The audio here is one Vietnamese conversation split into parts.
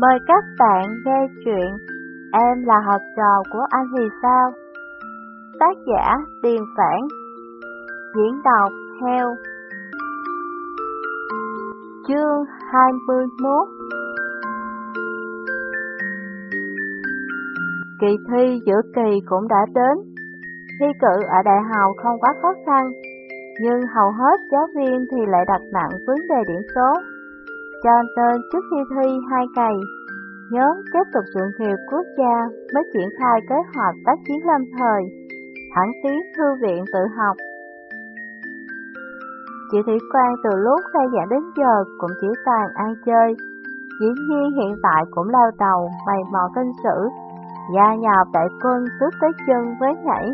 Mời các bạn nghe chuyện Em là học trò của anh thì sao? Tác giả Tiền Phản, Diễn đọc Heo Chương 21 Kỳ thi giữa kỳ cũng đã đến. Thi cử ở đại học không quá khó khăn, Nhưng hầu hết giáo viên thì lại đặt nặng vấn đề điểm số cho nên trước khi thi hai ngày, nhóm tiếp tục sự thiệp quốc gia mới triển khai kế hoạch tác chiến lâm thời, thẳng tiến thư viện tự học. Chị Thủy Quang từ lúc khai giảng đến giờ cũng chỉ toàn ăn chơi, dĩ nhiên hiện tại cũng lao đầu mày mò kinh sử, gia nhập đại quân tước tới chân với nhảy.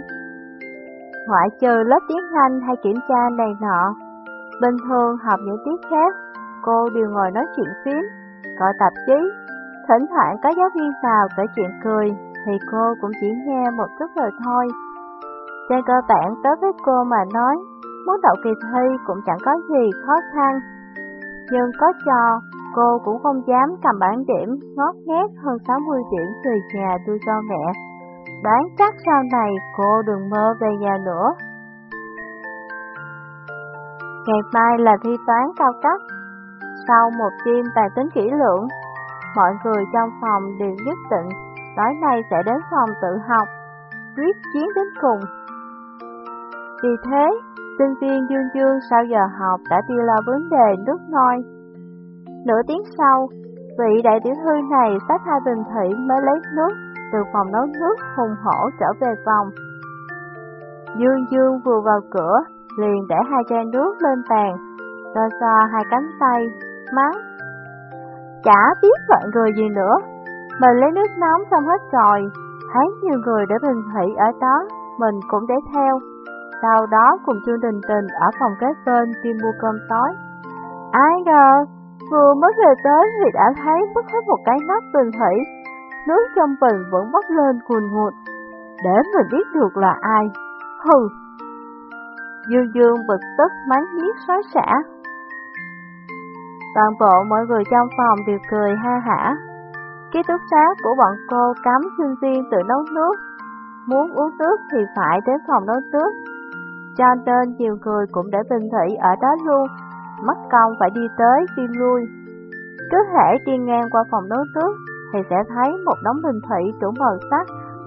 Ngoại trừ lớp tiếng Anh hay kiểm tra này nọ, bình thường học những tiết khác cô đều ngồi nói chuyện phím, coi tạp chí. Thỉnh thoảng có giáo viên vào kể chuyện cười, thì cô cũng chỉ nghe một chút rồi thôi. Trên cơ bản tới với cô mà nói, muốn đậu kỳ thi cũng chẳng có gì khó khăn. Nhưng có cho, cô cũng không dám cầm bản điểm ngót nghét hơn 60 điểm từ nhà đưa cho mẹ. Đoán chắc sau này cô đừng mơ về nhà nữa. Ngày mai là thi toán cao cấp, sau một đêm tài tính kỹ lưỡng, mọi người trong phòng đều nhất định tối nay sẽ đến phòng tự học, quyết chiến đến cùng. Vì thế, sinh viên Dương Dương sau giờ học đã tiêu lo vấn đề nước nôi. Nửa tiếng sau, vị đại tiểu thư này xách hai bình thủy mới lấy nước từ phòng nấu nước hùng hổ trở về phòng. Dương Dương vừa vào cửa, liền để hai chai nước lên bàn, xoa xoa hai cánh tay, mắng. Chả biết gọi người gì nữa, mình lấy nước nóng xong hết rồi, thấy nhiều người để bình thủy ở đó, mình cũng để theo. Sau đó cùng chương Đình Tình ở phòng kế bên đi mua cơm tối. Ai ngờ, vừa mới về tới thì đã thấy mất hết một cái nắp bình thủy, nước trong bình vẫn bốc lên cuồn ngụt. Để mình biết được là ai. Hừ! Dương Dương bực tức mắng nhiếc xóa xả, Toàn bộ mọi người trong phòng đều cười ha hả. Ký túc xá của bọn cô cấm sinh viên tự nấu nước. Muốn uống nước thì phải đến phòng nấu nước. Cho nên nhiều người cũng để bình thủy ở đó luôn, mất công phải đi tới đi lui. Cứ thể đi ngang qua phòng nấu nước thì sẽ thấy một đống bình thủy đủ màu sắc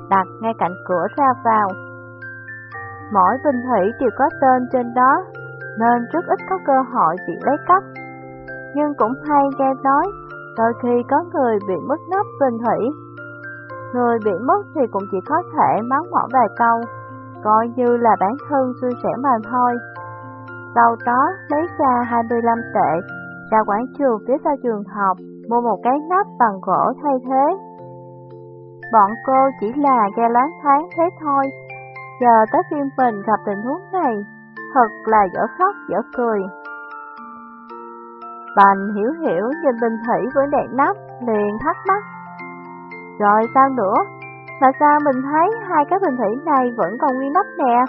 đặt ngay cạnh cửa ra vào. Mỗi bình thủy đều có tên trên đó, nên rất ít có cơ hội bị lấy cắp nhưng cũng hay nghe nói, đôi khi có người bị mất nắp bình thủy. Người bị mất thì cũng chỉ có thể mắng mỏ vài câu, coi như là bản thân xui xẻo mà thôi. Sau đó lấy ra 25 tệ, ra quảng trường phía sau trường học, mua một cái nắp bằng gỗ thay thế. Bọn cô chỉ là ghe loáng thoáng thế thôi, giờ tới phim mình gặp tình huống này, thật là dở khóc dở cười. Bành hiểu hiểu nhìn bình thủy với đèn nắp, liền thắc mắc. Rồi sao nữa? Mà sao mình thấy hai cái bình thủy này vẫn còn nguyên nắp nè?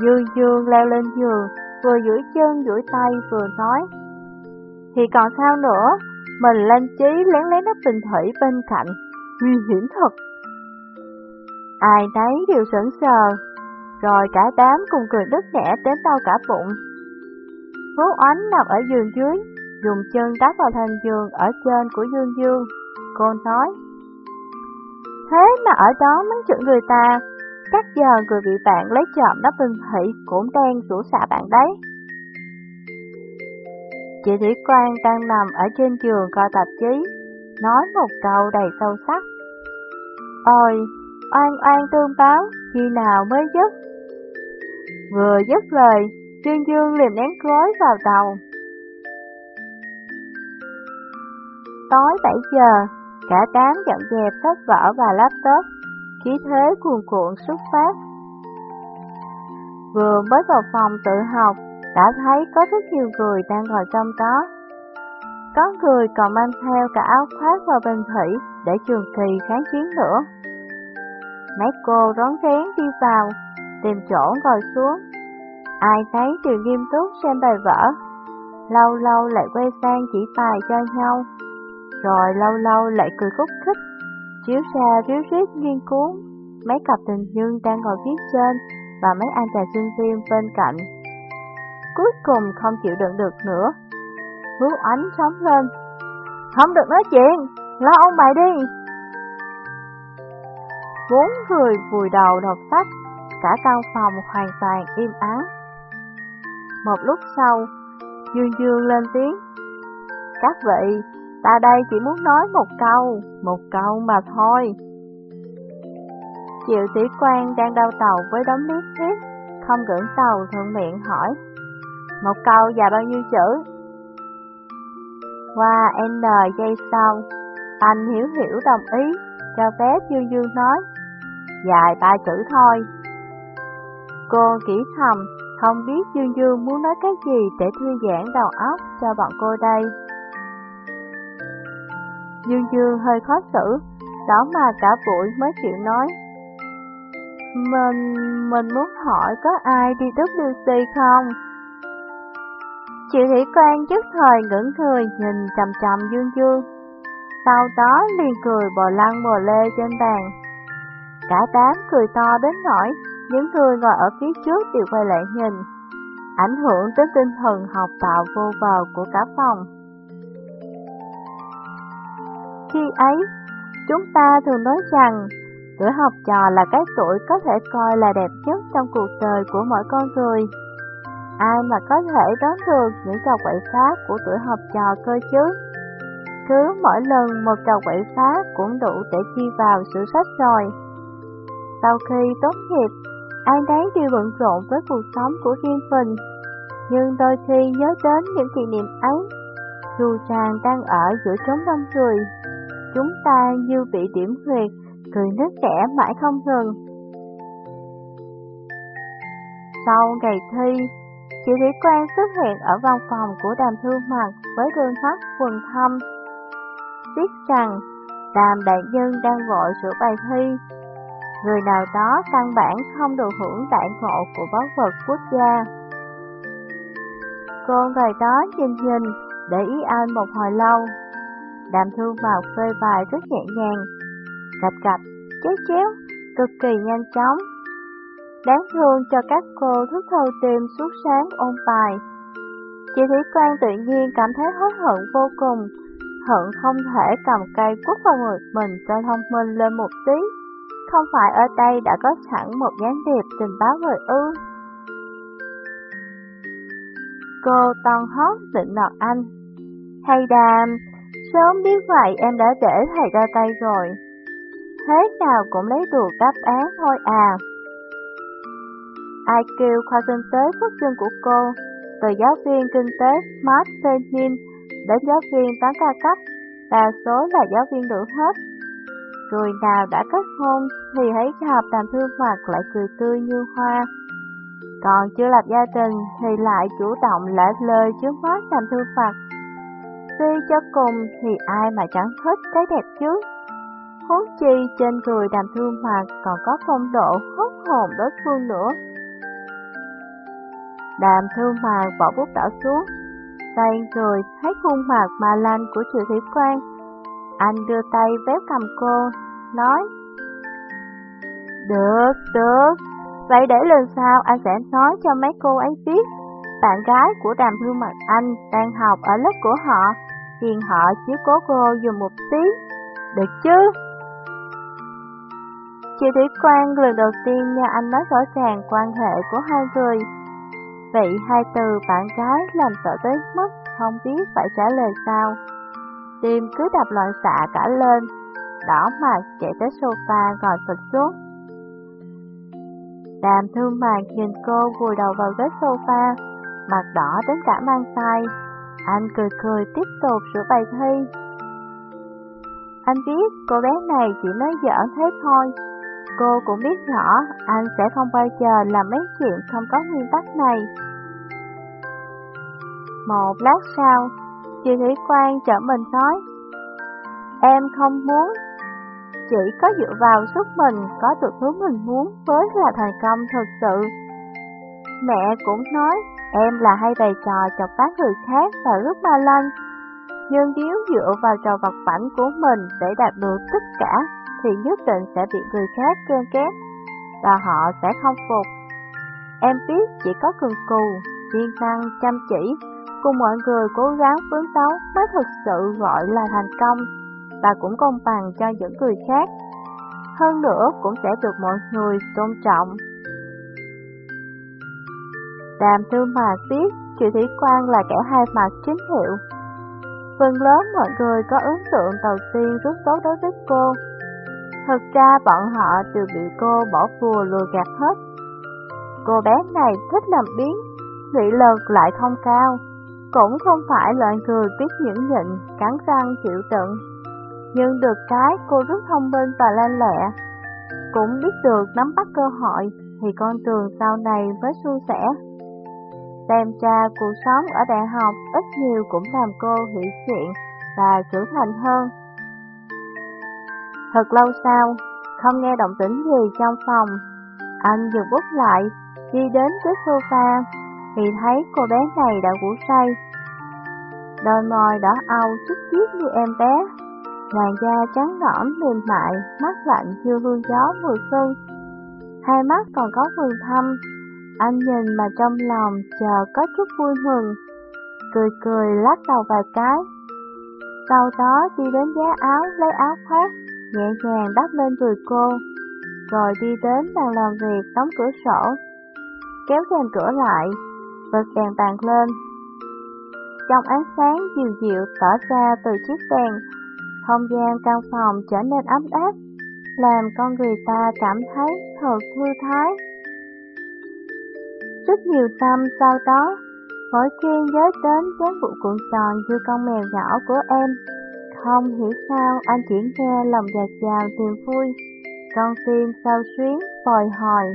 Dương Dương leo lên giường, vừa duỗi chân duỗi tay vừa nói. Thì còn sao nữa, mình lên trí lén lén nắp bình thủy bên cạnh, nguy hiểm thật. Ai nấy đều sững sờ, rồi cả đám cùng cười đứt nẻ đến đau cả bụng. Phú Oánh nằm ở giường dưới, dùng chân đắp vào thành giường ở trên của Dương Dương. Cô nói, Thế mà ở đó mắng chửi người ta, chắc giờ người bị bạn lấy trộm đó bình thị cũng đang rủ xạ bạn đấy. Chị Thủy Quang đang nằm ở trên giường coi tạp chí, nói một câu đầy sâu sắc. Ôi, oan oan tương báo, khi nào mới dứt? Vừa dứt lời, Trương Dương liền nén gối vào đầu. Tối 7 giờ, cả đám dọn dẹp sách vở và laptop, khí thế cuồn cuộn xuất phát. Vừa mới vào phòng tự học, đã thấy có rất nhiều người đang ngồi trong đó. Có người còn mang theo cả áo khoác và bình thủy để trường kỳ kháng chiến nữa. Mấy cô rón rén đi vào, tìm chỗ ngồi xuống. Ai thấy đều nghiêm túc xem bài vở, lâu lâu lại quay sang chỉ bài cho nhau, rồi lâu lâu lại cười khúc khích, chiếu ra ríu rít nghiên cứu mấy cặp tình nhân đang ngồi phía trên và mấy anh chàng sinh viên bên cạnh. Cuối cùng không chịu đựng được nữa, Hứa ánh sống lên. Không được nói chuyện, lo ông bài đi. Bốn người vùi đầu đọc sách, cả căn phòng hoàn toàn im ắng. Một lúc sau, Dương Dương lên tiếng. Các vị, ta đây chỉ muốn nói một câu, một câu mà thôi. Triệu sĩ quan đang đau tàu với đống nước thuyết, không gửng tàu thuận miệng hỏi. Một câu và bao nhiêu chữ? Qua N giây sau, anh hiểu hiểu đồng ý, cho phép Dương Dương nói. Dài ba chữ thôi. Cô kỹ thầm, không biết Dương Dương muốn nói cái gì để thư giãn đầu óc cho bọn cô đây. Dương Dương hơi khó xử, đó mà cả buổi mới chịu nói. Mình, mình muốn hỏi có ai đi WC không? Chị Thủy Quan trước thời ngẩn người nhìn chầm chầm Dương Dương, sau đó liền cười bò lăn bò lê trên bàn. Cả đám cười to đến nỗi những người ngồi ở phía trước đều quay lại nhìn, ảnh hưởng tới tinh thần học tạo vô bờ của cả phòng. Khi ấy, chúng ta thường nói rằng tuổi học trò là cái tuổi có thể coi là đẹp nhất trong cuộc đời của mỗi con người. Ai mà có thể đoán được những trò quậy phá của tuổi học trò cơ chứ? Cứ mỗi lần một trò quậy phá cũng đủ để chi vào sử sách rồi. Sau khi tốt nghiệp, ai nấy đều bận rộn với cuộc sống của riêng mình. Nhưng đôi khi nhớ đến những kỷ niệm ấy, dù chàng đang ở giữa trống đông người, chúng ta như bị điểm huyệt, cười nước kẻ mãi không ngừng. Sau ngày thi, Chị Thủy Quang xuất hiện ở văn phòng của đàm thương mặt với gương mắt quần thâm. Biết rằng đàm đại nhân đang vội sửa bài thi. Người nào đó căn bản không được hưởng đại ngộ của báu vật quốc gia. Cô người đó nhìn nhìn, để ý anh một hồi lâu. Đàm thư vào phê bài rất nhẹ nhàng, cặp cặp, chéo chéo, cực kỳ nhanh chóng Đáng thương cho các cô thức thâu tìm suốt sáng ôn bài. Chị Thủy Quan tự nhiên cảm thấy hối hận vô cùng, hận không thể cầm cây quất vào người mình cho thông minh lên một tí. Không phải ở đây đã có sẵn một gián điệp tình báo người ư. Cô toàn hót định nọt anh. Hay đàm, sớm biết vậy em đã để thầy ra tay rồi. Thế nào cũng lấy được đáp án thôi à. kêu khoa kinh tế xuất sinh của cô, từ giáo viên kinh tế Mark Tenin đến giáo viên toán ca cấp, đa số là giáo viên nữ hết. Người nào đã kết hôn thì hãy hợp đàm thương mặt lại cười tươi như hoa. Còn chưa lập gia đình thì lại chủ động lễ lời trước mắt đàm thương mặt. Tuy cho cùng thì ai mà chẳng thích cái đẹp chứ. Huống chi trên người đàm thương mặt còn có phong độ hút hồn đối phương nữa. Đàm thương màng bỏ bút đỏ xuống, tay rồi thấy khuôn mặt mà lanh của triệu thủy quan. Anh đưa tay véo cầm cô, nói Được, được, vậy để lần sau anh sẽ nói cho mấy cô ấy biết Bạn gái của đàm thương mặt anh đang học ở lớp của họ Hiền họ chiếu cố cô dùng một tí Được chứ? Chị Thủy Quang lần đầu tiên nghe anh nói rõ ràng quan hệ của hai người Vậy hai từ bạn gái làm sợ tới mất, không biết phải trả lời sao. Tim cứ đập loạn xạ cả lên, đỏ mặt chạy tới sofa ngồi phịch xuống. Đàm thương màng nhìn cô vùi đầu vào ghế sofa, mặt đỏ đến cả mang tay. Anh cười cười tiếp tục sửa bài thi. Anh biết cô bé này chỉ nói giỡn thế thôi. Cô cũng biết rõ anh sẽ không bao giờ làm mấy chuyện không có nguyên tắc này. Một lát sau, chị Thủy Quang trở mình nói, Em không muốn, chỉ có dựa vào sức mình có được thứ mình muốn mới là thành công thật sự. Mẹ cũng nói, em là hay bày trò chọc phát người khác và rất ma lanh. Nhưng nếu dựa vào trò vật vảnh của mình để đạt được tất cả, thì nhất định sẽ bị người khác ghen ghét, và họ sẽ không phục. Em biết chỉ có cường cù, kiên năng, chăm chỉ, cùng mọi người cố gắng phấn đấu mới thực sự gọi là thành công, và cũng công bằng cho những người khác. Hơn nữa cũng sẽ được mọi người tôn trọng. Đàm Tư Mạc biết Triệu Thủy Quang là kẻ hai mặt chính hiệu. Phần lớn mọi người có ấn tượng đầu tiên rất tốt đối với cô. Thực ra bọn họ đều bị cô bỏ phùa lừa gạt hết. Cô bé này thích làm biến, nghị lực lại không cao, cũng không phải loại người biết nhẫn nhịn, cắn răng chịu đựng. Nhưng được cái cô rất thông minh và lanh lẹ, cũng biết được nắm bắt cơ hội thì con đường sau này mới suôn sẻ. Xem ra cuộc sống ở đại học ít nhiều cũng làm cô hiểu chuyện và trưởng thành hơn. Thật lâu sau, không nghe động tĩnh gì trong phòng, anh dừng bút lại, đi đến cái sofa, thì thấy cô bé này đã ngủ say. Đôi môi đỏ au chút chiếc như em bé, làn da trắng nõn mềm mại, mắt lạnh như hương gió mùa xuân. Hai mắt còn có vườn thâm, anh nhìn mà trong lòng chờ có chút vui mừng, cười cười lắc đầu vài cái. Sau đó đi đến giá áo lấy áo khoác, nhẹ nhàng đắp lên người cô, rồi đi đến bàn làm việc đóng cửa sổ, kéo rèm cửa lại, bật đèn bàn lên. Trong ánh sáng dịu dịu tỏ ra từ chiếc đèn, không gian căn phòng trở nên ấm áp, làm con người ta cảm thấy thật thư thái. Rất nhiều năm sau đó, mỗi khi nhớ đến dáng vụ cuộn tròn như con mèo nhỏ của em, không hiểu sao anh chỉ nghe lòng dạt dào niềm vui, con tim sao xuyến, bồi hồi.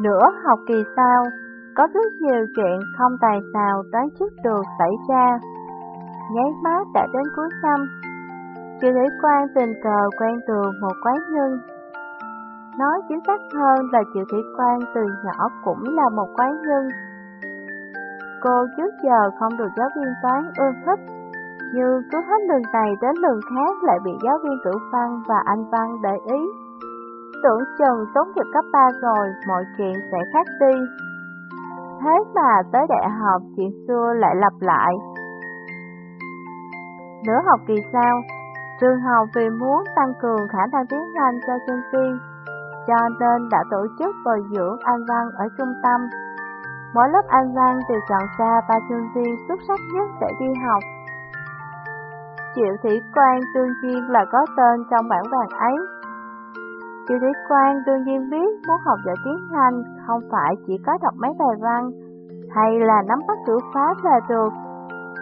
Nửa học kỳ sau, có rất nhiều chuyện không tài nào đoán trước được xảy ra. Nháy mắt đã đến cuối năm, Chị Thủy Quan tình cờ quen được một quán nhân Nói chính xác hơn là chị Thủy Quan từ nhỏ cũng là một quán nhân. Cô trước giờ không được giáo viên toán ưa thích, nhưng cứ hết lần này đến lần khác lại bị giáo viên ngữ văn và anh văn để ý. Tưởng chừng tốt nghiệp cấp 3 rồi, mọi chuyện sẽ khác đi. Thế mà tới đại học chuyện xưa lại lặp lại. Nửa học kỳ sau, trường học vì muốn tăng cường khả năng tiếng Anh cho sinh viên cho nên đã tổ chức bồi dưỡng An Văn ở trung tâm. Mỗi lớp An Văn đều chọn ra ba sinh viên xuất sắc nhất để đi học. Triệu Thủy Quang đương nhiên là có tên trong bản vàng ấy. Triệu Thủy Quang đương nhiên biết muốn học giỏi tiếng Anh không phải chỉ có đọc mấy bài văn hay là nắm bắt chữ pháp là được.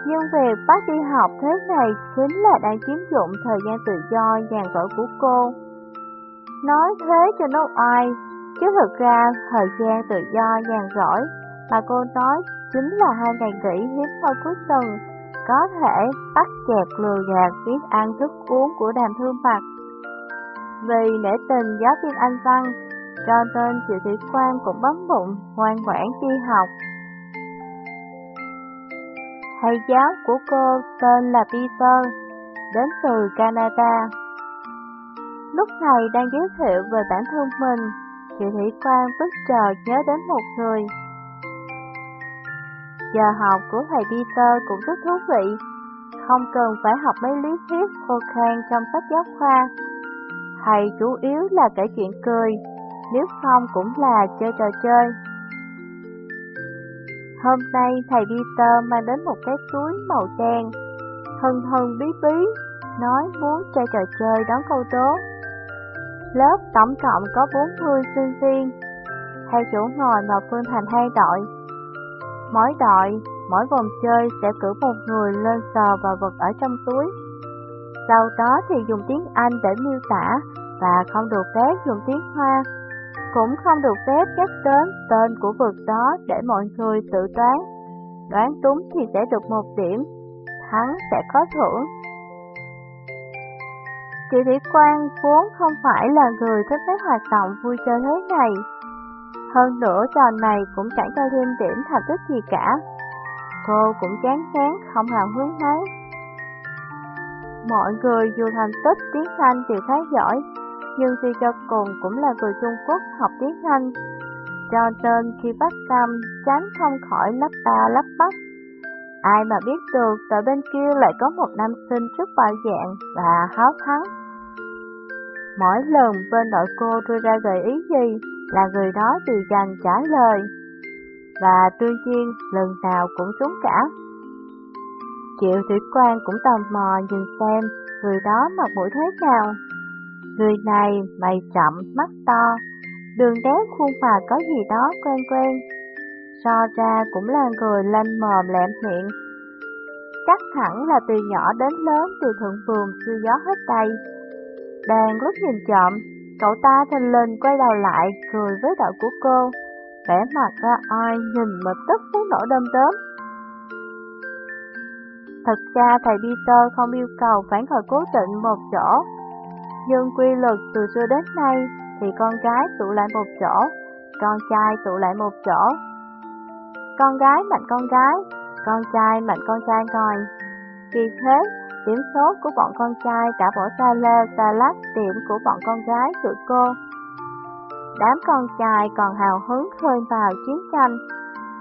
Nhưng việc bắt đi học thế này chính là đang chiếm dụng thời gian tự do nhàn rỗi của cô. Nói thế cho nó ai, chứ thực ra thời gian tự do nhàn rỗi mà cô nói chính là hai ngày nghỉ hiếm hoi cuối tuần, có thể bắt chẹt lừa gạt biết ăn thức uống của đàm thương mặt. Vì nể tình giáo viên Anh Văn, cho nên triệu Thủy Quang cũng bấm bụng, ngoan ngoãn đi học. Thầy giáo của cô tên là Peter, đến từ Canada. Lúc này đang giới thiệu về bản thân mình, triệu Thủy Quang bất chợt nhớ đến một người. Giờ học của thầy Peter cũng rất thú vị, không cần phải học mấy lý thuyết khô khan trong sách giáo khoa. Thầy chủ yếu là kể chuyện cười, nếu không cũng là chơi trò chơi. Hôm nay thầy Peter mang đến một cái túi màu đen, hân hân bí bí, nói muốn chơi trò chơi đón câu đố. Lớp tổng cộng có 40 sinh viên. Theo chủ ngồi mà phương thành hai đội. Mỗi đội, mỗi vòng chơi sẽ cử một người lên sờ vào vật ở trong túi. Sau đó thì dùng tiếng Anh để miêu tả và không được phép dùng tiếng Hoa. Cũng không được phép nhắc đến tên của vật đó để mọi người tự đoán. Đoán đúng thì sẽ được một điểm, thắng sẽ có thưởng. Chị Thủy Quang vốn không phải là người thích mấy hoạt động vui chơi thế này. Hơn nữa trò này cũng chẳng cho thêm điểm thành tích gì cả. cô cũng chán chán, không hào hứng mấy. Mọi người dù thành tích tiếng Anh đều khá giỏi, nhưng suy cho cùng cũng là người Trung Quốc học tiếng Anh. Cho nên khi bắt tâm, tránh không khỏi lắp ba lắp bắp. Ai mà biết được tại bên kia lại có một nam sinh rất bạo dạng và háo thắng. Mỗi lần bên đội cô đưa ra gợi ý gì là người đó đều dành trả lời. Và tuy nhiên lần nào cũng trúng cả. Triệu thủy quan cũng tò mò nhìn xem người đó mặc mũi thế nào. Người này mày chậm, mắt to, đường đét khuôn mặt có gì đó quen quen. So ra cũng là người lanh mồm lẹm miệng. Chắc hẳn là từ nhỏ đến lớn từ thượng vườn siêu gió hết tay. Đang lúc nhìn chậm, cậu ta thình lên quay đầu lại cười với đội của cô, vẻ mặt ra ai nhìn mà tức muốn nổ đơm đớm. Thật ra thầy Peter không yêu cầu phản hồi cố định một chỗ, nhưng quy luật từ xưa đến nay thì con gái tụ lại một chỗ, con trai tụ lại một chỗ. Con gái mạnh con gái, con trai mạnh con trai ngồi. Vì thế, điểm số của bọn con trai đã bỏ xa lê xa lát điểm của bọn con gái tụi cô. Đám con trai còn hào hứng khơi vào chiến tranh,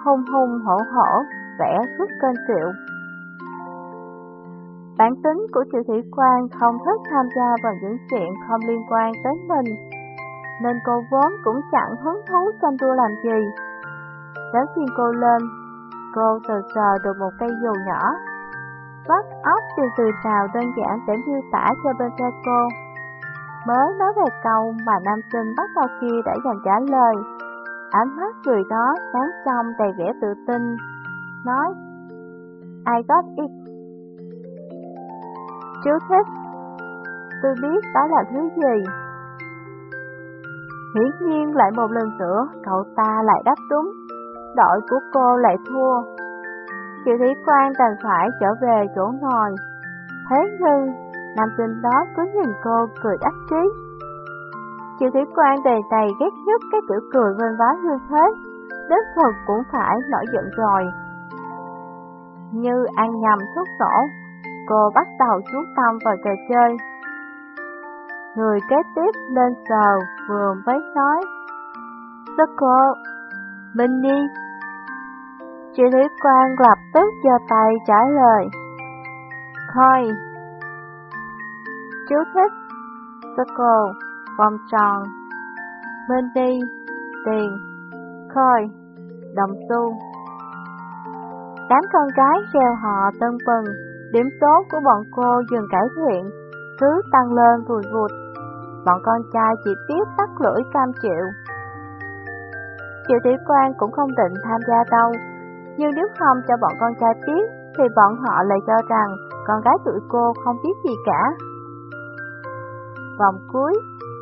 hung hung hổ hổ, vẽ suốt kênh triệu. Bản tính của triệu thị quan không thích tham gia vào những chuyện không liên quan tới mình, nên cô vốn cũng chẳng hứng thú tranh đua làm gì. Đến khi cô lên, cô từ sờ được một cây dù nhỏ. Vắt óc từ từ nào đơn giản để miêu tả cho bên xe cô. Mới nói về câu mà nam sinh bắt đầu kia đã dành trả lời. Ánh mắt người đó sáng trong đầy vẻ tự tin, nói I got it. Chú thích Tôi biết đó là thứ gì. Hiển nhiên lại một lần nữa, Cậu ta lại đáp đúng. Đội của cô lại thua. Chịu Thủy quan đành phải trở về chỗ ngồi. Thế nhưng Nam sinh đó cứ nhìn cô cười đắc trí Chịu Thủy quan đầy đầy ghét nhất cái kiểu cười vên vá như thế, Đến thật cũng phải nổi giận rồi. Như ăn nhầm thuốc nổ cô bắt đầu chú tâm vào trò chơi. Người kế tiếp lên sờ vừa mới nói, Circle, Minnie. Chị Thủy Quang lập tức giơ tay trả lời, Coi. Chú thích, Circle, vòng tròn, Minnie, tiền, khôi đồng xu. Đám con gái reo họ tân bừng, Điểm số của bọn cô dần cải thiện, cứ tăng lên vùi vụt. Bọn con trai chỉ biết tắt lưỡi cam chịu. Triệu Thủy Quang cũng không định tham gia đâu, nhưng nếu không cho bọn con trai biết, thì bọn họ lại cho rằng con gái tụi cô không biết gì cả. Vòng cuối,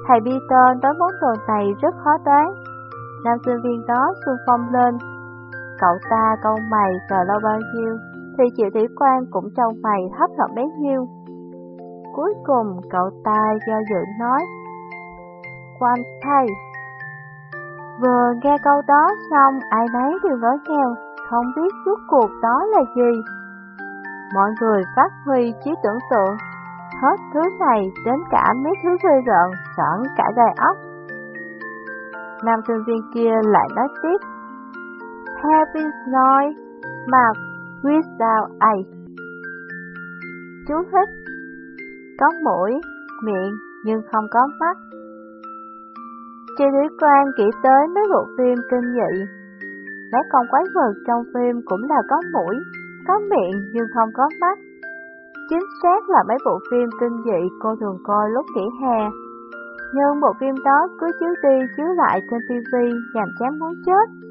thầy Peter nói món đồ này rất khó đoán. Nam sinh viên đó xuân phong lên. Cậu ta câu mày chờ lâu bao nhiêu, thì Triệu Thủy Quan cũng trâu mày hấp hợp bấy nhiêu. Cuối cùng cậu ta do dự nói, Quan thầy. Vừa nghe câu đó xong ai nấy đều ngỡ ngàng, không biết suốt cuộc đó là gì. Mọi người phát huy trí tưởng tượng, hết thứ này đến cả mấy thứ ghê rợn, sẵn cả gai ốc. Nam sinh viên kia lại nói tiếp, Happy nói, mà without eyes. Chú thích Có mũi, miệng nhưng không có mắt. Chị Thủy Quang kỹ tới mấy bộ phim kinh dị. Mấy con quái vật trong phim cũng là có mũi, có miệng nhưng không có mắt. Chính xác là mấy bộ phim kinh dị cô thường coi lúc nghỉ hè. Nhưng bộ phim đó cứ chiếu đi chiếu lại trên TV nhằm chán muốn chết.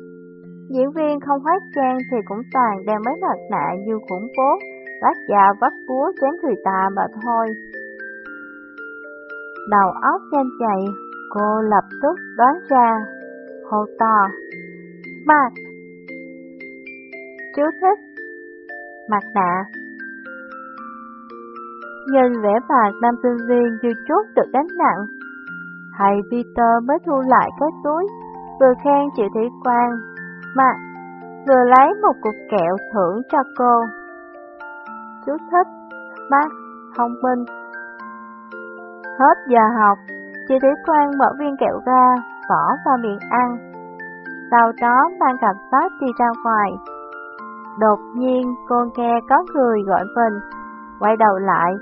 Diễn viên không hóa trang thì cũng toàn đeo mấy mặt nạ như khủng bố, lát da vắt búa chém người ta mà thôi. Đầu óc nhanh chạy, cô lập tức đoán ra, hô to, mặt. Chú thích, mặt nạ. Nhìn vẻ mặt nam sinh viên như chút được đánh nặng, thầy Peter mới thu lại cái túi, vừa khen chị Thủy Quang mà, vừa lấy một cục kẹo thưởng cho cô. Chú thích, mắt, thông minh. Hết giờ học, chị Thủy Quang mở viên kẹo ra, bỏ vào miệng ăn. Sau đó mang cặp sách đi ra ngoài. Đột nhiên cô nghe có người gọi mình, quay đầu lại,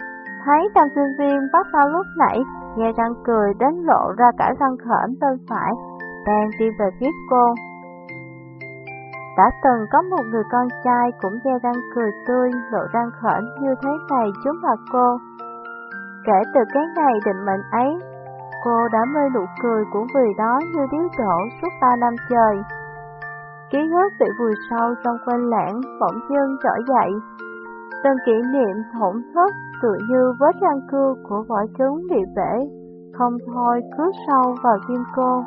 thấy tam sinh viên bắt sau lúc nãy, nghe răng cười đến lộ ra cả răng khởm bên phải, đang đi về phía cô. Đã từng có một người con trai cũng da răng cười tươi, lộ răng khởm như thế này trước mặt cô. Kể từ cái ngày định mệnh ấy, cô đã mê nụ cười của người đó như điếu đổ suốt ba năm trời. Ký ức bị vùi sâu trong quên lãng, bỗng dưng trở dậy. Từng kỷ niệm thổn thức tựa như vết răng cưa của vỏ trứng bị bể, không thôi cứ sâu vào tim cô,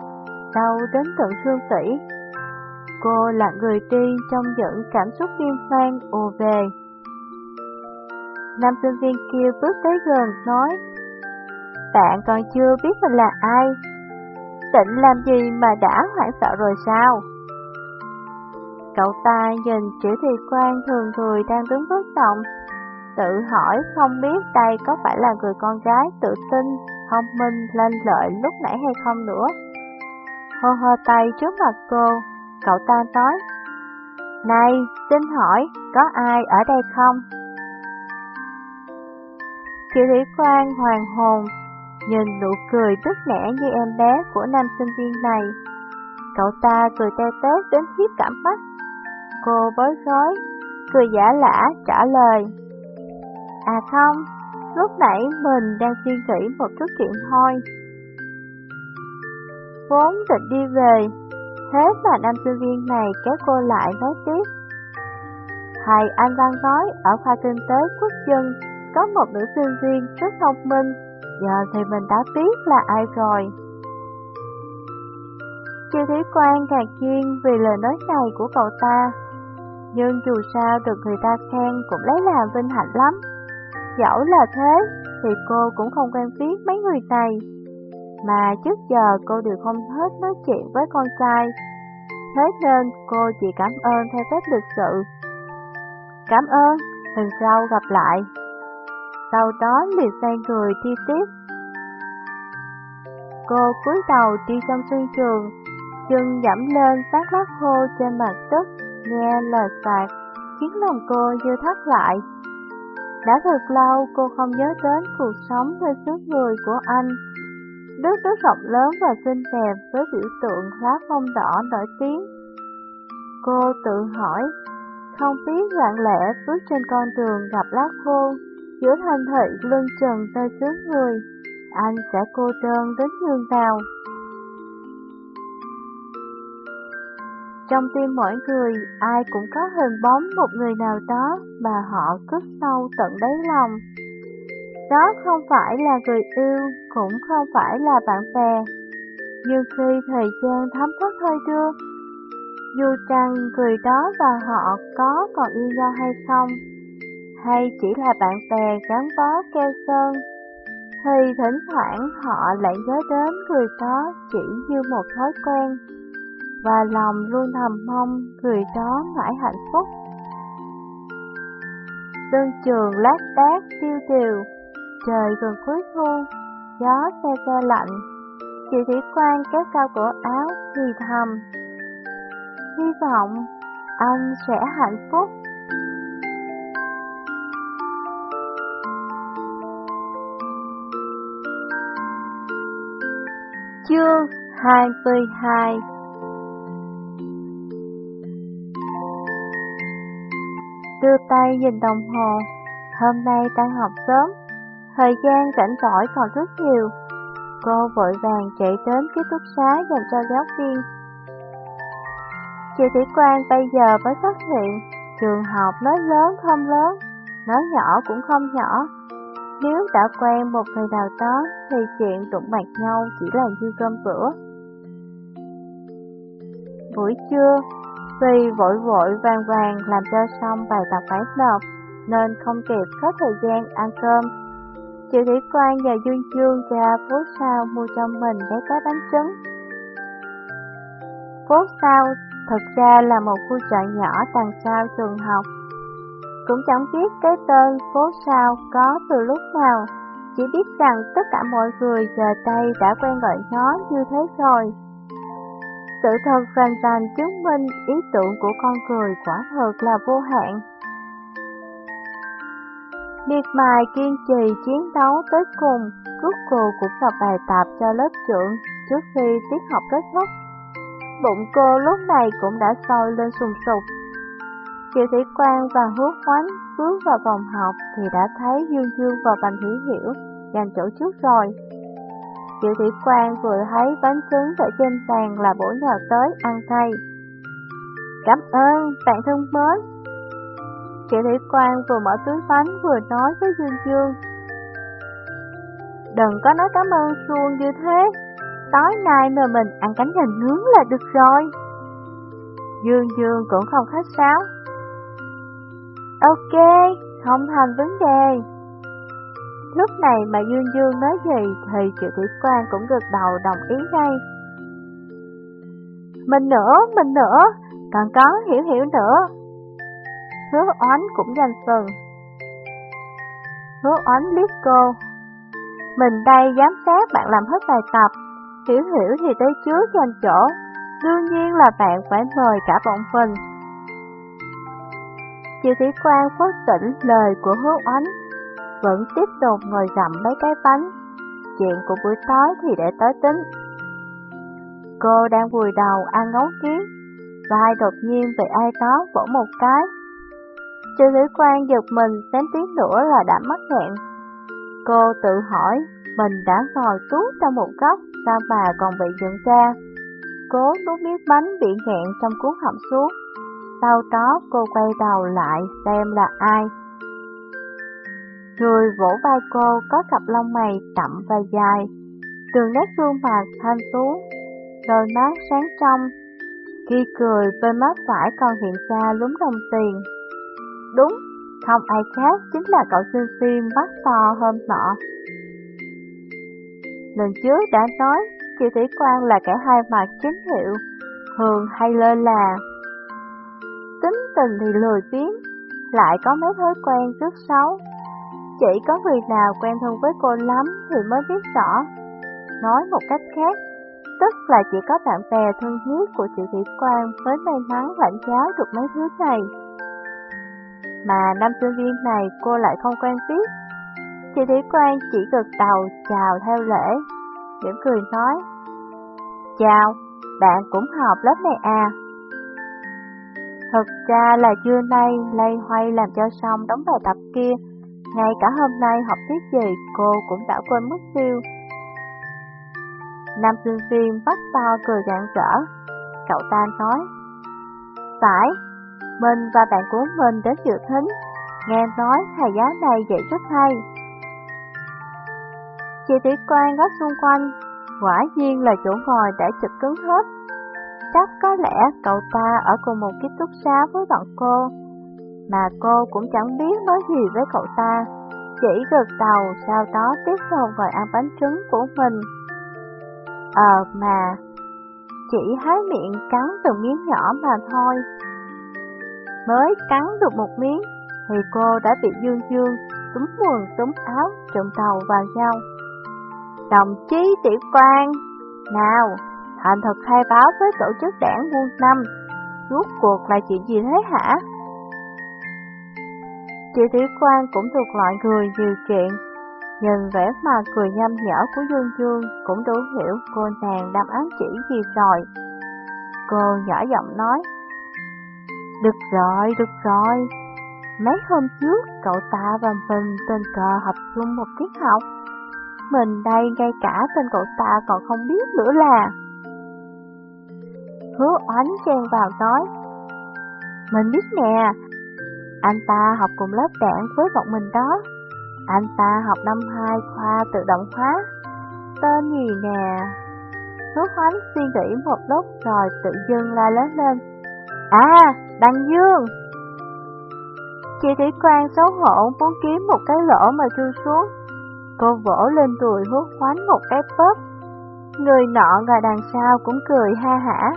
đau đến tận xương tủy. Cô là người đi trong những cảm xúc viêm phan ùa về. Nam sinh viên kia bước tới gần nói, Bạn còn chưa biết mình là ai, định làm gì mà đã hoảng sợ rồi sao? Cậu ta nhìn chữ thị quan thường người đang đứng bất động, tự hỏi không biết đây có phải là người con gái tự tin, thông minh, lên lợi lúc nãy hay không nữa. Hô hô tay trước mặt cô, cậu ta nói, Này, xin hỏi, có ai ở đây không? Chị Thủy Quang hoàng hồn, nhìn nụ cười tức nẻ như em bé của nam sinh viên này. Cậu ta cười teo tét đến hiếp cảm mắt. Cô bối rối, cười giả lả trả lời. À không, lúc nãy mình đang suy nghĩ một chút chuyện thôi. Vốn định đi về, thế mà nam sinh viên này kéo cô lại nói tiếp. Thầy Anh Văn nói ở khoa kinh tế quốc dân có một nữ sinh viên rất thông minh, giờ thì mình đã biết là ai rồi. chưa Thí Quan ngạc chuyên vì lời nói này của cậu ta, nhưng dù sao được người ta khen cũng lấy làm vinh hạnh lắm. Dẫu là thế, thì cô cũng không quen biết mấy người này. Mà trước giờ cô đều không hết nói chuyện với con trai. Thế nên cô chỉ cảm ơn theo phép lịch sự. Cảm ơn, lần sau gặp lại. Sau đó liền xoay người đi tiếp. Cô cúi đầu đi trong sân trường, chân dẫm lên sát lát khô trên mặt đất, nghe lời phạt, khiến lòng cô như thắt lại. Đã thật lâu cô không nhớ đến cuộc sống nơi xứ người của anh. Đất nước rộng lớn và xinh đẹp với biểu tượng lá phong đỏ nổi tiếng. Cô tự hỏi, không biết lặng lẽ bước trên con đường gặp lá khô, giữa thành thị lưng trần nơi xứ người, anh sẽ cô đơn đến nhường nào. Trong tim mỗi người, ai cũng có hình bóng một người nào đó mà họ cất sâu tận đáy lòng. Đó không phải là người yêu, cũng không phải là bạn bè. Nhưng khi thời gian thấm thoát hơi đưa, dù rằng người đó và họ có còn yêu nhau hay không, hay chỉ là bạn bè gắn bó keo sơn, thì thỉnh thoảng họ lại nhớ đến người đó chỉ như một thói quen và lòng luôn thầm mong người đó mãi hạnh phúc. Sân trường lát đác tiêu điều, trời gần cuối thu, gió xe xe lạnh. Chị Thủy Quang kéo cao cổ áo thì thầm. Hy vọng anh sẽ hạnh phúc. Chương 22 đưa tay nhìn đồng hồ. Hôm nay tan học sớm, thời gian rảnh rỗi còn rất nhiều. Cô vội vàng chạy đến ký túc xá dành cho giáo viên. Chị Thủy Quang bây giờ mới phát hiện trường học nói lớn không lớn, nói nhỏ cũng không nhỏ. Nếu đã quen một người nào đó thì chuyện đụng mặt nhau chỉ là như cơm bữa. Buổi trưa, vì vội vội vàng vàng làm cho xong bài tập phải nộp, nên không kịp có thời gian ăn cơm. Triệu Thủy Quang và Dương Dương ra phố sau mua cho mình cái bánh trứng. Phố sau thực ra là một khu chợ nhỏ đằng sau trường học. Cũng chẳng biết cái tên phố sao có từ lúc nào, chỉ biết rằng tất cả mọi người giờ đây đã quen gọi nó như thế rồi. Sự thật rành rành chứng minh ý tưởng của con người quả thật là vô hạn. Miệt mài kiên trì chiến đấu tới cùng, rút cô cũng là bài tập cho lớp trưởng trước khi tiết học kết thúc. Bụng cô lúc này cũng đã sôi lên sùng sục. Triệu Thủy Quang và hứa khoánh bước vào phòng học thì đã thấy Dương Dương và Bành thủy Hiểu giành chỗ trước rồi. Triệu Thủy Quang vừa thấy bánh trứng ở trên bàn là bổ nhào tới ăn thay. Cảm ơn, bạn thân mới. Triệu Thủy Quang vừa mở túi bánh vừa nói với Dương Dương. Đừng có nói cảm ơn xuông như thế, tối nay mời mình ăn cánh gà nướng là được rồi. Dương Dương cũng không khách sáo. Ok, không thành vấn đề. Lúc này mà Dương Dương nói gì thì Triệu Thủy Quang cũng gật đầu đồng ý ngay. Mình nữa, mình nữa, còn có hiểu hiểu nữa. Hứa oán cũng giành phần. Hứa oán liếc cô. Mình đây giám sát bạn làm hết bài tập, hiểu hiểu thì tới trước giành chỗ, đương nhiên là bạn phải mời cả bọn mình. Triệu Thủy Quang phớt tỉnh lời của hứa Oán, vẫn tiếp tục ngồi gặm mấy cái bánh. Chuyện của buổi tối thì để tới tính. Cô đang vùi đầu ăn ngấu kiến, vai đột nhiên bị ai đó vỗ một cái. Chưa Thủy Quan giật mình đến tiếng nữa là đã mắc hẹn. Cô tự hỏi mình đã ngồi tuốt trong một góc, sao bà còn bị dựng ra. Cố nuốt miếng bánh bị nghẹn trong cuốn họng xuống. Sau đó cô quay đầu lại xem là ai. Người vỗ vai cô có cặp lông mày đậm và dài, đường nét gương mặt thanh tú, đôi mắt sáng trong. Khi cười bên mắt phải còn hiện ra lúm đồng tiền. Đúng, không ai khác chính là cậu sinh phim mắt to hôm nọ. Lần trước đã nói, chị Thủy Quang là kẻ hai mặt chính hiệu, thường hay lơ là. Tính tình thì lười biếng, lại có mấy thói quen rất xấu. Chỉ có người nào quen thân với cô lắm thì mới biết rõ. Nói một cách khác, tức là chỉ có bạn bè thân thiết của chị Thủy Quang mới may mắn lãnh giáo được mấy thứ này. Mà năm sinh viên này cô lại không quen biết. Chị Thủy Quang chỉ gật đầu chào theo lễ, mỉm cười nói. Chào, bạn cũng học lớp này à? Thật ra là trưa nay lây hoay làm cho xong đóng bài tập kia ngay cả hôm nay học tiết gì cô cũng đã quên mất tiêu. Nam sinh viên bắt to cười rạng rỡ. Cậu ta nói, Phải, mình và bạn của mình đến dự thính, nghe nói thầy giáo này dạy rất hay. Chị Thủy Quan ngó xung quanh, quả nhiên là chỗ ngồi đã chụp cứng hết. Chắc có lẽ cậu ta ở cùng một ký túc xá với bọn cô mà cô cũng chẳng biết nói gì với cậu ta, chỉ gật đầu sau đó tiếp tục ngồi ăn bánh trứng của mình. Ờ mà, chỉ hái miệng cắn từng miếng nhỏ mà thôi. Mới cắn được một miếng thì cô đã bị Dương Dương túm quần túm áo trộm đầu vào nhau. Đồng chí tiểu quan, nào, thành thật khai báo với tổ chức đảng Quân năm, rốt cuộc là chuyện gì thế hả? Chị tiểu Quang cũng thuộc loại người nhiều chuyện. Nhìn vẻ mặt cười nhâm nhở của Dương Dương cũng đủ hiểu cô nàng đang ám chỉ gì rồi. Cô nhỏ giọng nói, được rồi, được rồi. Mấy hôm trước, cậu ta và mình tình cờ học chung một tiết học. Mình đây ngay cả tên cậu ta còn không biết nữa là... Hứa oánh chen vào nói, Mình biết nè, anh ta học cùng lớp đảng với bọn mình đó. Anh ta học năm 2 khoa tự động hóa. Tên gì nè? Hứa hoánh suy nghĩ một lúc rồi tự dưng la lớn lên. À, Đăng Dương! Chị Thủy Quang xấu hổ muốn kiếm một cái lỗ mà chui xuống. Cô vỗ lên đùi hút khoánh một cái bóp. Người nọ ngồi đằng sau cũng cười ha hả.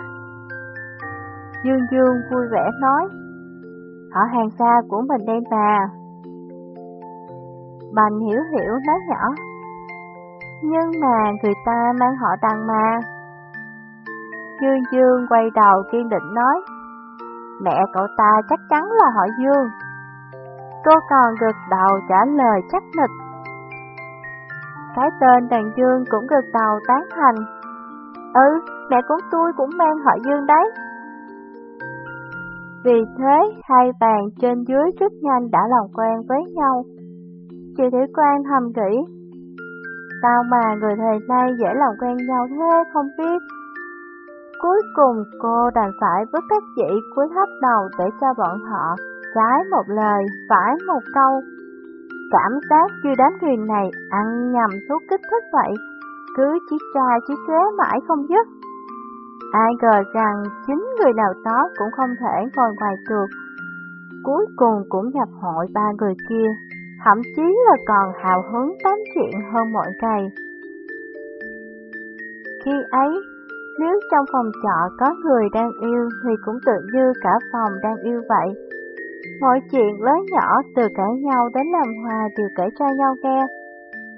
Dương Dương vui vẻ nói, họ hàng xa của mình đây mà. Bành hiểu hiểu nói nhỏ, nhưng mà người ta mang họ đằng mà. Dương Dương quay đầu kiên định nói, mẹ cậu ta chắc chắn là họ Dương. Cô còn gật đầu trả lời chắc nịch. Cái tên đàn Dương cũng gật đầu tán thành. Ừ, mẹ của tôi cũng mang họ Dương đấy. Vì thế, hai bàn trên dưới rất nhanh đã lòng quen với nhau. Chị Thủy Quang thầm nghĩ, sao mà người thời nay dễ lòng quen nhau thế không biết. Cuối cùng cô đành phải với các chị cúi thấp đầu để cho bọn họ trái một lời, phải một câu. Cảm giác như đám người này ăn nhầm thuốc kích thích vậy, cứ chỉ trai chỉ xé mãi không dứt. Ai ngờ rằng chính người nào đó cũng không thể ngồi ngoài được. Cuối cùng cũng nhập hội ba người kia, thậm chí là còn hào hứng tám chuyện hơn mọi ngày. Khi ấy, nếu trong phòng trọ có người đang yêu thì cũng tự như cả phòng đang yêu vậy. Mọi chuyện lớn nhỏ từ cãi nhau đến làm hòa đều kể cho nhau nghe.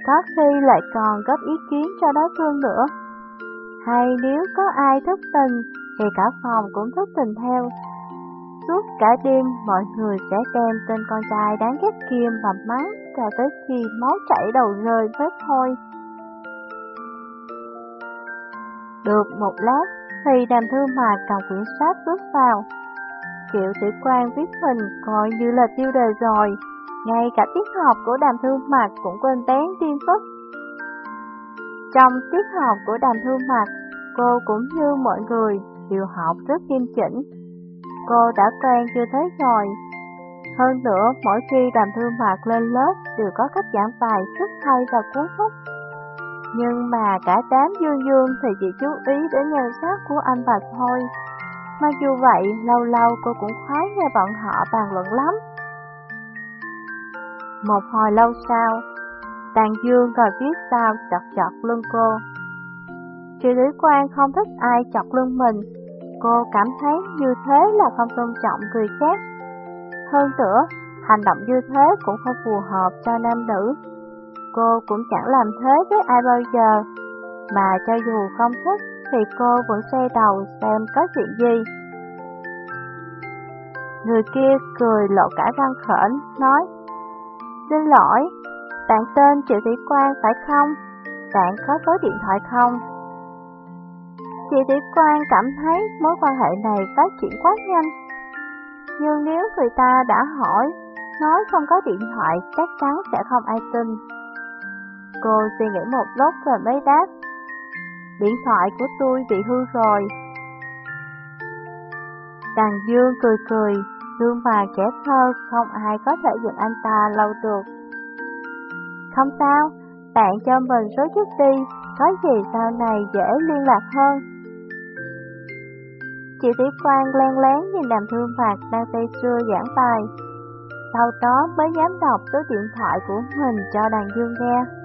Có khi lại còn góp ý kiến cho đối phương nữa. Hay nếu có ai thức tình thì cả phòng cũng thức tình theo. Suốt cả đêm mọi người sẽ đem tên con trai đáng ghét kia và mắng cho tới khi máu chảy đầu rơi hết thôi. Được một lát thì đàm thư mà cầm quyển sách bước vào. Triệu sĩ quan viết mình coi như là tiêu đề rồi, ngay cả tiết học của đàm thư mặt cũng quên bén tiên phức. Trong tiết học của đàm thư mặt, cô cũng như mọi người đều học rất nghiêm chỉnh. Cô đã quen chưa thế rồi. Hơn nữa, mỗi khi đàm thư mặt lên lớp đều có cách giảng bài rất hay và cuốn hút. Nhưng mà cả đám dương dương thì chỉ chú ý đến nhan sắc của anh và thôi. Mặc dù vậy, lâu lâu cô cũng khoái nghe bọn họ bàn luận lắm. Một hồi lâu sau, Tàn Dương còn viết sao chọc chọc lưng cô. Chị Lý Quang không thích ai chọc lưng mình, cô cảm thấy như thế là không tôn trọng người khác. Hơn nữa, hành động như thế cũng không phù hợp cho nam nữ. Cô cũng chẳng làm thế với ai bao giờ, mà cho dù không thích thì cô vẫn xoay đầu xem có chuyện gì. Người kia cười lộ cả răng khởn, nói Xin lỗi, bạn tên Triệu Thủy Quang phải không? Bạn có số điện thoại không? Triệu Thủy Quang cảm thấy mối quan hệ này phát triển quá nhanh. Nhưng nếu người ta đã hỏi, nói không có điện thoại chắc chắn sẽ không ai tin. Cô suy nghĩ một lúc rồi mới đáp. Điện thoại của tôi bị hư rồi. Đàn Dương cười cười, gương mặt trẻ thơ không ai có thể giận anh ta lâu được. Không sao, bạn cho mình số trước đi, có gì sau này dễ liên lạc hơn. Chị Thủy Quang len lén nhìn đàm thương phạt đang tay xưa giảng bài. Sau đó mới dám đọc số điện thoại của mình cho đàn dương nghe.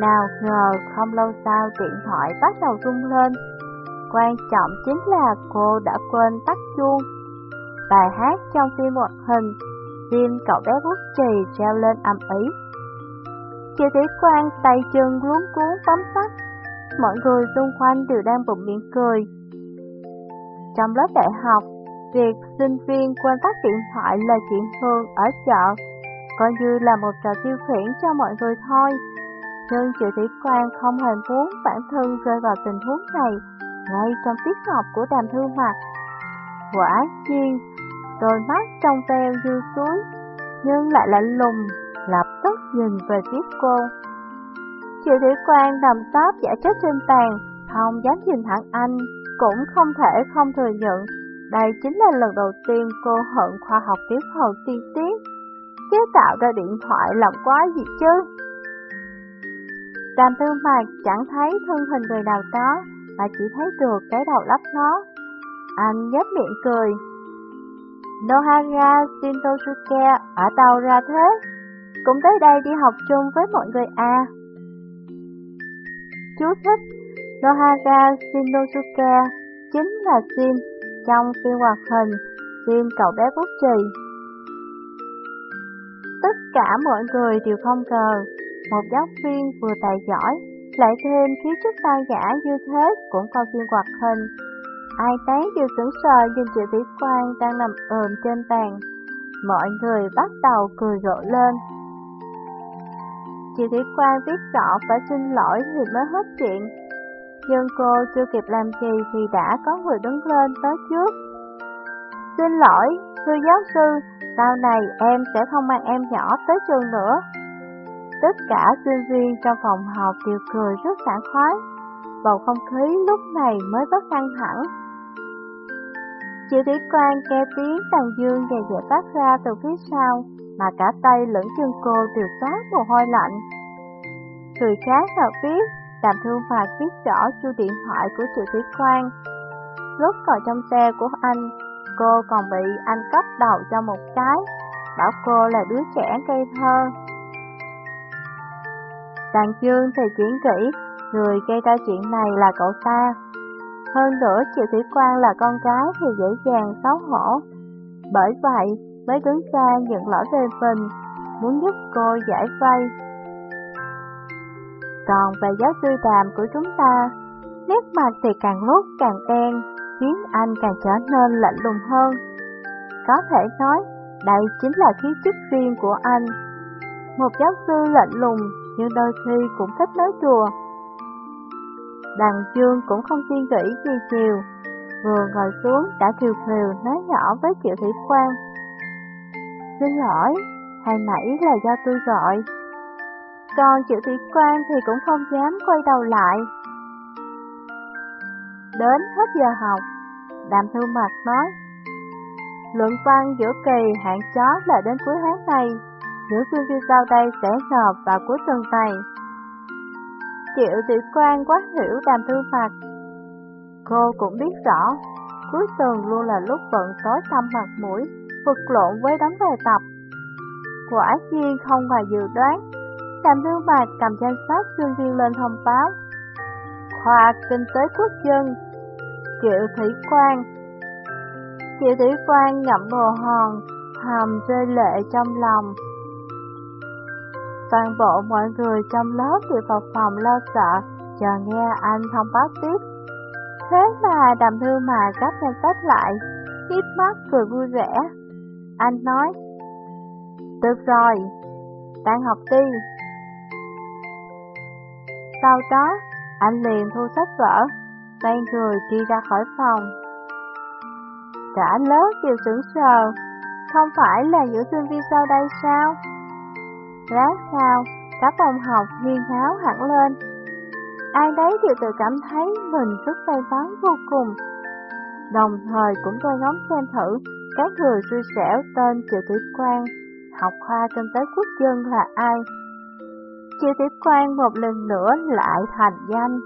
Nào ngờ không lâu sau điện thoại bắt đầu rung lên. Quan trọng chính là cô đã quên tắt chuông. Bài hát trong phim hoạt hình, phim cậu bé bút trì treo lên âm ý. Chị Thủy Quang tay chân luống cuốn tấm tắt, mọi người xung quanh đều đang bụng miệng cười. Trong lớp đại học, việc sinh viên quên tắt điện thoại là chuyện thường ở chợ, coi như là một trò tiêu khiển cho mọi người thôi. Nhưng triệu Thủy Quang không hề muốn bản thân rơi vào tình huống này ngay trong tiết học của đàm thư mặt. Quả nhiên, đôi mắt trong veo như suối, nhưng lại lạnh lùng, lập tức nhìn về phía cô. triệu Thủy Quang nằm tóc giả chết trên bàn, không dám nhìn thẳng anh, cũng không thể không thừa nhận. Đây chính là lần đầu tiên cô hận khoa học kỹ thuật tiên tiến, chế tạo ra điện thoại làm quá gì chứ. Đàm tư mạc chẳng thấy thân hình người nào đó, mà chỉ thấy được cái đầu lấp nó. Anh nhếch miệng cười. Nohara Shintosuke ở đâu ra thế? Cũng tới đây đi học chung với mọi người à. Chú thích Nohara Shintosuke chính là Shin, trong phim hoạt hình, Shin cậu bé bút trì Tất cả mọi người đều không ngờ, một giáo viên vừa tài giỏi, lại thêm khí chất tao giả như thế cũng coi phim hoạt hình. Ai thấy đều sững sờ nhìn chị Vĩ quan đang nằm ườm trên bàn. Mọi người bắt đầu cười rộ lên. Chị Vĩ Quan biết rõ phải xin lỗi thì mới hết chuyện. Nhưng cô chưa kịp làm gì thì đã có người đứng lên nói trước. Xin lỗi, thưa giáo sư, sau này em sẽ không mang em nhỏ tới trường nữa. Tất cả sinh viên trong phòng học đều cười rất sảng khoái. Bầu không khí lúc này mới bớt căng thẳng. Triệu thủy quan nghe tiếng tàn dương dài dẻ phát ra từ phía sau, mà cả tay lẫn chân cô đều toát mồ hôi lạnh. Người khác nào biết, Đàm Thương Phạt biết rõ chu điện thoại của Triệu Thủy Quan. Lúc còn trong xe của anh, cô còn bị anh cấp đầu cho một cái, bảo cô là đứa trẻ cây thơ. Đàn Dương thì chuyển kỹ, người gây ra chuyện này là cậu ta. Hơn nữa, Triệu Thủy Quan là con gái thì dễ dàng xấu hổ. Bởi vậy, mới đứng ra nhận lỗi về mình, muốn giúp cô giải vây Còn về giáo sư đàm của chúng ta, nét mặt thì càng lúc càng đen, khiến anh càng trở nên lạnh lùng hơn. Có thể nói, đây chính là khí chất riêng của anh. Một giáo sư lạnh lùng, nhưng đôi khi cũng thích nói đùa. Đằng Dương cũng không suy nghĩ gì chiều, vừa ngồi xuống đã thiều thiều nói nhỏ với Triệu Thủy quan. Xin lỗi, hồi nãy là do tôi gọi. Còn Triệu Thủy quan thì cũng không dám quay đầu lại. Đến hết giờ học, Đàm Thư Mặt nói, Luận văn giữa kỳ hạn chó là đến cuối tháng này, những phương viên sau đây sẽ sọp vào cuối tuần này. Triệu tử quan quá hiểu đàm thư mặt. Cô cũng biết rõ, cuối tuần luôn là lúc vận tối tâm mặt mũi, vật lộn với đống bài tập. Quả nhiên không ngoài dự đoán, đàm thư mặt cầm danh sách sinh viên lên thông báo. Khoa Kinh tế Quốc dân, Triệu Thủy Quang Triệu Thủy Quang ngậm bồ hòn, hầm rơi lệ trong lòng. Toàn bộ mọi người trong lớp đều vào phòng lo sợ, chờ nghe anh thông báo tiếp. Thế mà đàm thư mà gấp nhanh tách lại, hít mắt cười vui vẻ. Anh nói, Được rồi, đang học đi. Sau đó, anh liền thu sách vở, quay người đi ra khỏi phòng. Cả lớp đều sững sờ, không phải là giữa sinh viên sau đây sao? Lát sau, cả phòng học huyên náo hẳn lên. Ai đấy đều tự cảm thấy mình rất say vắng vô cùng. Đồng thời cũng coi ngóng xem thử các người xui xẻo tên Triệu Thủy Quang, học khoa kinh tế quốc dân là ai. Triệu Thủy Quang một lần nữa lại thành danh.